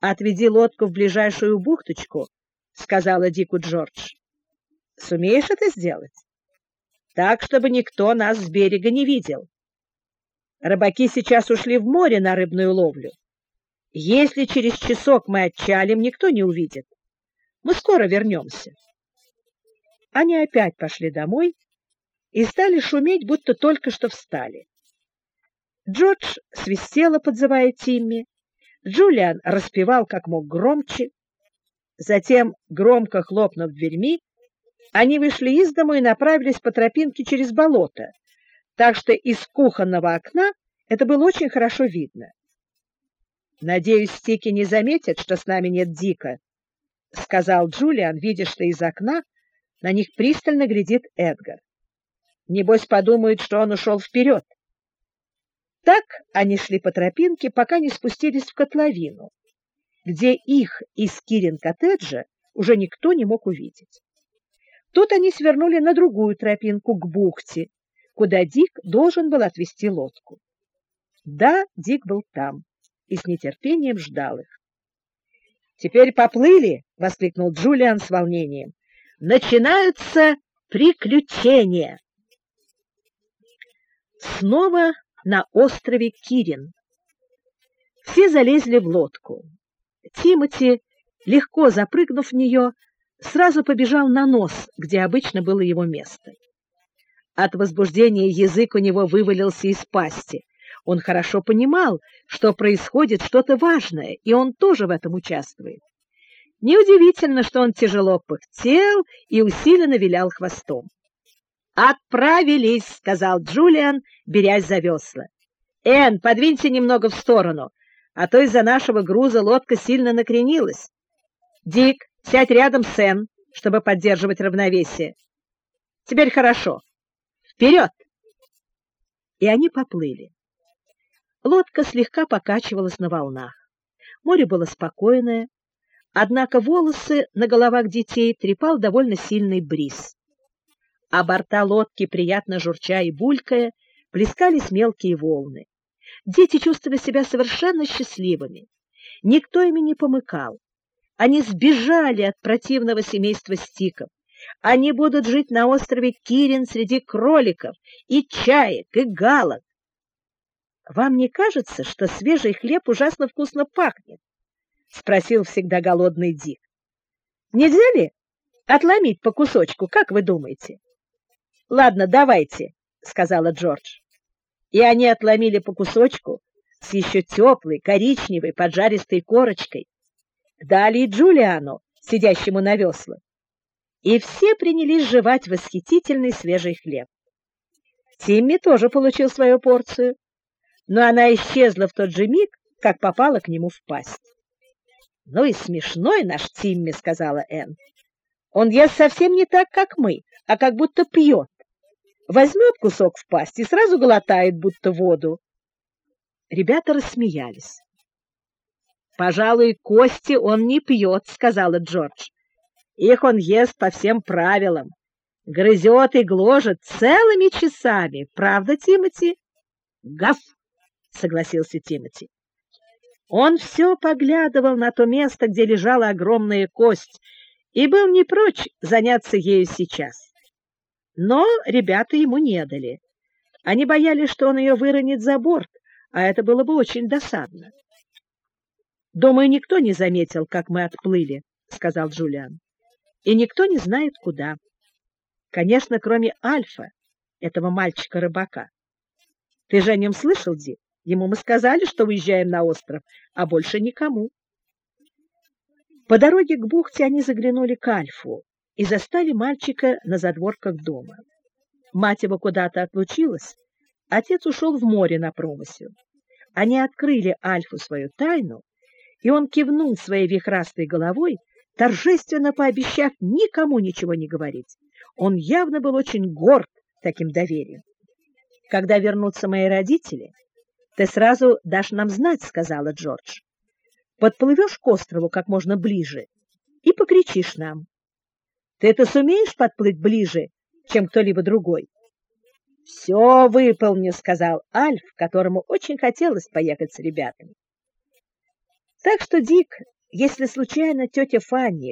Отведи лодку в ближайшую бухточку, сказала Дику Джордж. Сумеешь это сделать? Так, чтобы никто нас с берега не видел. Рыбаки сейчас ушли в море на рыбную ловлю. Если через часок мы отчалим, никто не увидит. Мы скоро вернемся. Они опять пошли домой и стали шуметь, будто только что встали. Джордж свистела, подзывая Тимми. Джулиан распевал как мог громче. Затем, громко хлопнув дверьми, они вышли из дому и направились по тропинке через болото, так что из кухонного окна это было очень хорошо видно. «Надеюсь, Стики не заметят, что с нами нет Дика», — сказал Джулиан, видя, что из окна на них пристально глядит Эдгар. «Небось, подумают, что он ушел вперед». Так они шли по тропинке, пока не спустились в котловину, где их из Кирин-коттеджа уже никто не мог увидеть. Тут они свернули на другую тропинку к бухте, куда Дик должен был отвезти лодку. Да, Дик был там и с нетерпением ждал их. «Теперь поплыли!» — воскликнул Джулиан с волнением. «Начинаются приключения!» Снова на острове Кирин. Все залезли в лодку. Тимоти, легко запрыгнув в нее, сразу побежал на нос, где обычно было его место. От возбуждения язык у него вывалился из пасти. Он хорошо понимал, что происходит что-то важное, и он тоже в этом участвует. Неудивительно, что он тяжело пыхтел и усиленно вилял хвостом. «Отправились!» — сказал Джулиан, берясь за весла. «Энн, подвинься немного в сторону, а то из-за нашего груза лодка сильно накренилась. Дик, сядь рядом с Энн, чтобы поддерживать равновесие. Теперь хорошо. Вперед!» И они поплыли. Лодка слегка покачивалась на волнах. Море было спокойное, однако волосы на головах детей трепал довольно сильный бриз а борта лодки, приятно журча и булькая, плескались мелкие волны. Дети чувствовали себя совершенно счастливыми. Никто ими не помыкал. Они сбежали от противного семейства стиков. Они будут жить на острове Кирин среди кроликов и чаек, и галок. «Вам не кажется, что свежий хлеб ужасно вкусно пахнет?» — спросил всегда голодный Дик. «Нельзя ли отломить по кусочку, как вы думаете?» Ладно, давайте, сказала Джордж. И они отломили по кусочку с еще теплой, коричневой, поджаристой корочкой. Дали и Джулиану, сидящему на веслах. И все принялись жевать восхитительный свежий хлеб. Тимми тоже получил свою порцию, но она исчезла в тот же миг, как попала к нему в пасть. «Ну и смешной наш Тимми», — сказала Энн. «Он ест совсем не так, как мы, а как будто пьет возьмет кусок в пасть и сразу глотает, будто воду. Ребята рассмеялись. «Пожалуй, кости он не пьет», — сказала Джордж. «Их он ест по всем правилам, грызет и гложет целыми часами. Правда, Тимати?» «Гав!» — согласился Тимати. Он все поглядывал на то место, где лежала огромная кость, и был не прочь заняться ею сейчас. Но ребята ему не дали. Они боялись, что он ее выронит за борт, а это было бы очень досадно. «Думаю, никто не заметил, как мы отплыли», — сказал Джулиан. «И никто не знает, куда. Конечно, кроме Альфа, этого мальчика-рыбака. Ты же о нем слышал, Ди? Ему мы сказали, что уезжаем на остров, а больше никому». По дороге к бухте они заглянули к Альфу, и застали мальчика на задворках дома. Мать его куда-то отлучилась, отец ушел в море на промысел. Они открыли Альфу свою тайну, и он кивнул своей вихрастой головой, торжественно пообещав никому ничего не говорить. Он явно был очень горд таким доверием. «Когда вернутся мои родители, ты сразу дашь нам знать», — сказала Джордж. «Подплывешь к острову как можно ближе и покричишь нам. Ты это сумеешь подплыть ближе, чем кто-либо другой? Все выполню, сказал Альф, которому очень хотелось поехать с ребятами. Так что, Дик, если случайно тетя Фанни